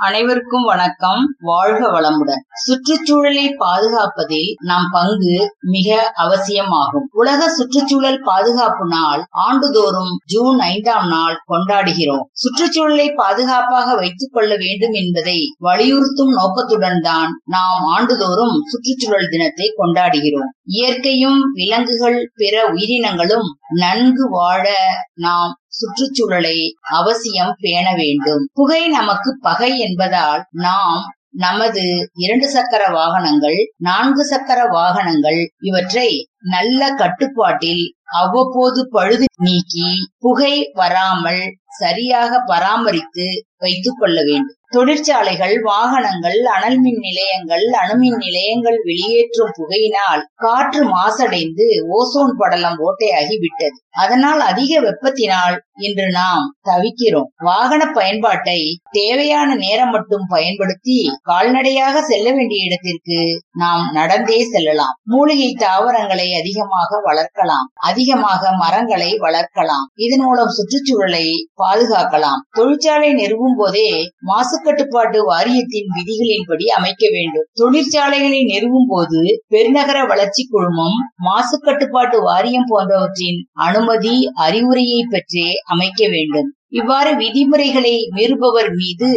அனைவருக்கும் வணக்கம். வாழ்க வளமுடன். சுற்றுச்சூழலை பாதுகாப்பதில் நம் பங்கு மிக அவசியமாகும். உலக சுற்றுச்சூழல் பாதுகாப்பு நாள் ஆண்டுதோறும் ஜூன் ஐந்தாம் நாள் கொண்டாடுகிறோம். சுற்றுச்சூழலை பாதுகாப்பாக வைத்துக் கொள்ள வேண்டும் என்பதை வலியுறுத்தும் நோக்கத்துடன் தான் நாம் ஆண்டுதோறும் சுற்றுச்சூழல் தினத்தை கொண்டாடுகிறோம். இயற்கையும் விலங்குகள் பிற உயிரினங்களும் நன்கு வாழ நாம் சுற்றுச்சூழலை அவசியம் பேண வேண்டும். புகை நமக்கு பகை என்பதால் நாம் நமது இரண்டு சக்கர வாகனங்கள் நான்கு சக்கர வாகனங்கள் இவற்றை நல்ல கட்டுப்பாட்டில் அவ்வப்போது பழுது நீக்கி புகை வராமல் சரியாக பராமரித்து வைத்துக் கொள்ள வேண்டும். தொழிற்சாலைகள் வாகனங்கள் அனல் மின் நிலையங்கள் அணுமின் நிலையங்கள் வெளியேற்றும் புகையினால் காற்று மாசடைந்து ஓசோன் படலம் ஓட்டையாகி விட்டது. அதனால் அதிக வெப்பத்தினால் இன்று நாம் தவிக்கிறோம். வாகன பயன்பாட்டை தேவையான நேரம் மட்டும் பயன்படுத்தி கால்நடையாக செல்ல வேண்டிய இடத்திற்கு நாம் நடந்தே செல்லலாம். மூலிகை தாவரங்களை அதிகமாக வளர்க்கலாம். அதிகமாக மரங்களை வளர்க்கலாம். இதன் மூலம் சுற்றுச்சூழலை பாதுகாக்கலாம். தொழிற்சாலை நிறுவும் போதே மாசு கட்டுப்பாட்டு வாரியத்தின் விதிகளின்படி அமைக்க வேண்டும். தொழிற்சாலைகளை நிறுவும் போது பெருநகர வளர்ச்சி குழுமம் மாசு கட்டுப்பாட்டு வாரியம் போன்றவற்றின் அனுமதி அறிவுரையை பெற்றே அமைக்க வேண்டும். இவ்வாறு விதிமுறைகளை மீறுபவர் மீது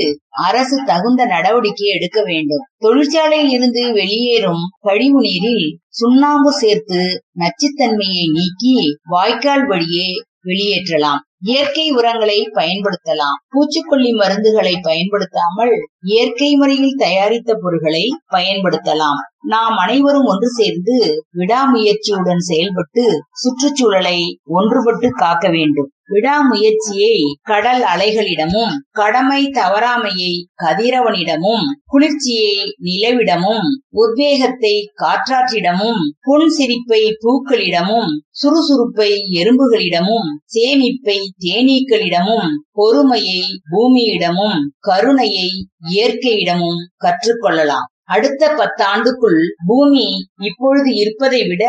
அரசு தகுந்த நடவடிக்கை எடுக்க வேண்டும். தொழிற்சாலையில் இருந்து வெளியேறும் கழிவு நீரில் சுண்ணாம்பு சேர்த்து நச்சுத்தன்மையை நீக்கி வாய்க்கால் வழியே வெளியேற்றலாம். இயற்கை உரங்களை பயன்படுத்தலாம். பூச்சிக்கொல்லி மருந்துகளை பயன்படுத்தாமல் இயற்கை முறையில் தயாரித்த பொருட்களை பயன்படுத்தலாம். நாம் அனைவரும் ஒன்று சேர்ந்து விடாமுயற்சியுடன் செயல்பட்டு சுற்றுச்சூழலை ஒன்றுபட்டு காக்க வேண்டும். விடாமுயற்சியை கடல் அலைகளிடமும் கடமை தவறாமையை கதிரவனிடமும் குளிர்ச்சியை நிலவிடமும் உத்வேகத்தை காற்றாற்றிடமும் புன் சிரிப்பை பூக்களிடமும் சுறுசுறுப்பை எறும்புகளிடமும் சேமிப்பை தேனீக்களிடமும் பொறுமையை பூமியிடமும் கருணையை இயற்கையிடமும் கற்றுக்கொள்ளலாம். அடுத்த பத்தாண்டுக்குள் பூமி இப்பொழுது இருப்பதை விட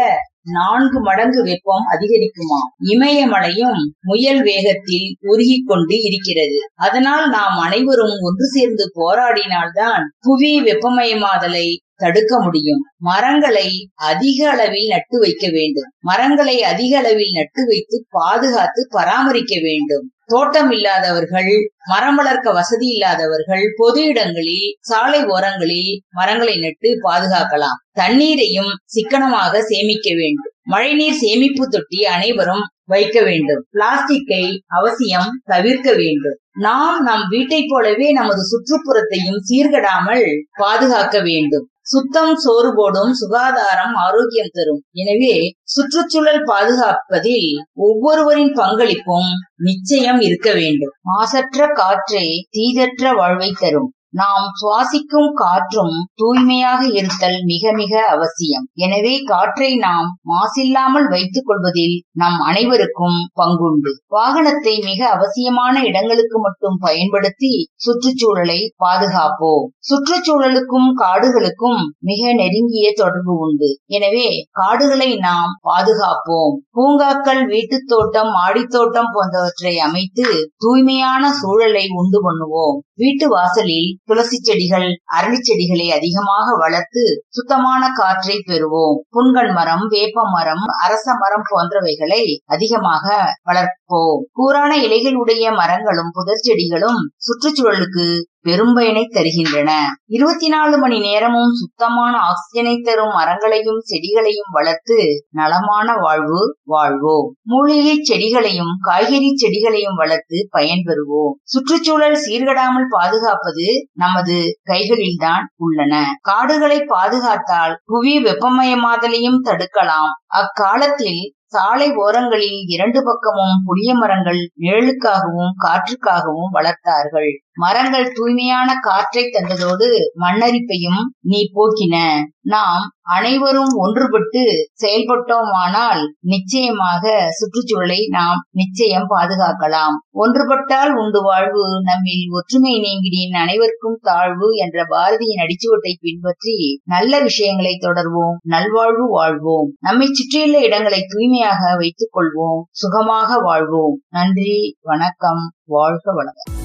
நான்கு மடங்கு வெப்பம் அதிகரிக்குமா? இமயமலையும் முயல் வேகத்தில் உருகி கொண்டு இருக்கிறது. அதனால் நாம் அனைவரும் ஒன்று சேர்ந்து போராடினால்தான் புவி வெப்பமயமாதலை தடுக்க முடியும். மரங்களை அதிக அளவில் நட்டு வைக்க வேண்டும். மரங்களை அதிக அளவில் நட்டு வைத்து பாதுகாத்து பராமரிக்க வேண்டும். தோட்டம் இல்லாதவர்கள் மரம் வளர்க்க வசதி இல்லாதவர்கள் பொது இடங்களில் சாலை ஓரங்களில் மரங்களை நட்டு பாதுகாக்கலாம். தண்ணீரையும் சிக்கனமாக சேமிக்க வேண்டும். மழைநீர் சேமிப்பு தொட்டி அனைவரும் வைக்க வேண்டும். பிளாஸ்டிக்கை அவசியம் தவிர்க்க வேண்டும். நாம் நம் வீட்டை போலவே நமது சுற்றுப்புறத்தையும் சீர்கடாமல் பாதுகாக்க வேண்டும். சுத்தம் சோறு போடும் சுகாதாரம் ஆரோக்கியம் தரும். எனவே சுற்றுச்சூழல் பாதுகாப்பதில் ஒவ்வொருவரின் பங்களிப்பும் நிச்சயம் இருக்க வேண்டும். மாசற்ற காற்றே தீதற்ற வாழ்வை தரும். நாம் சுவாசிக்கும் காற்றும் தூய்மையாக இருத்தல் மிக மிக அவசியம். எனவே காற்றை நாம் மாசில்லாமல் வைத்துக் கொள்வதில் நம் அனைவருக்கும் பங்குண்டு. வாகனத்தை மிக அவசியமான இடங்களுக்கு மட்டும் பயன்படுத்தி சுற்றுச்சூழலை பாதுகாப்போம். சுற்றுச்சூழலுக்கும் காடுகளுக்கும் மிக நெருங்கிய தொடர்பு உண்டு. எனவே காடுகளை நாம் பாதுகாப்போம். பூங்காக்கள் வீட்டுத் தோட்டம் மாடித்தோட்டம் போன்றவற்றை அமைத்து தூய்மையான சூழலை உண்டு பண்ணுவோம். வீட்டு வாசலில் துளசி செடிகள் அரளி செடிகளை அதிகமாக வளர்த்து சுத்தமான காற்றை பெறுவோம். புண்கள் மரம் வேப்ப மரம் அரச மரம் போன்றவைகளை அதிகமாக வளர்ப்போம். கூரான இலைகளுடைய மரங்களும் புதர் செடிகளும் சுற்றுச்சூழலுக்கு பெரும்பயனை தருகின்றன. இருபத்தி நாலு மணி நேரமும் சுத்தமான ஆக்சிஜனை தரும் மரங்களையும் செடிகளையும் வளர்த்து நலமான வாழ்வு வாழ்வோம். மூலிகை செடிகளையும் காய்கறி செடிகளையும் வளர்த்து பயன்பெறுவோம். சுற்றுச்சூழல் சீர்கடாமல் பாதுகாப்பது நமது கைகளில்தான் உள்ளன. காடுகளை பாதுகாத்தால் புவி வெப்பமயமாதலையும் தடுக்கலாம். அக்காலத்தில் சாலை ஓரங்களில் இரண்டு பக்கமும் புளிய மரங்கள் நிழலுக்காகவும் காற்றுக்காகவும் வளர்த்தார்கள். மரங்கள் தூய்மையான காற்றை தந்ததோடு மண்ணரிப்பையும் நீ போக்கின. நாம் அனைவரும் ஒன்றுபட்டு செயல்பட்டோமானால் நிச்சயமாக சுற்றுச்சூழலை நாம் நிச்சயம் பாதுகாக்கலாம். ஒன்றுபட்டால் உண்டு வாழ்வு நம்மில் ஒற்றுமை நீங்கினின் அனைவருக்கும் தாழ்வு என்ற பாரதியின் அடிச்சுவட்டை பின்பற்றி நல்ல விஷயங்களை தொடர்வோம் நல்வாழ்வு வாழ்வோம். நம்மை சுற்றியுள்ள இடங்களை தூய்மையாக வைத்துக் கொள்வோம் சுகமாக வாழ்வோம். நன்றி வணக்கம் வாழ்க வளம்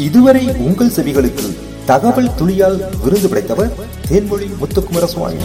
இதுவரை உங்கள் செவிகளுக்கு தகவல் துளியால் விருது படைத்தவர் தேன்மொழி முத்துக்குமார சுவாமி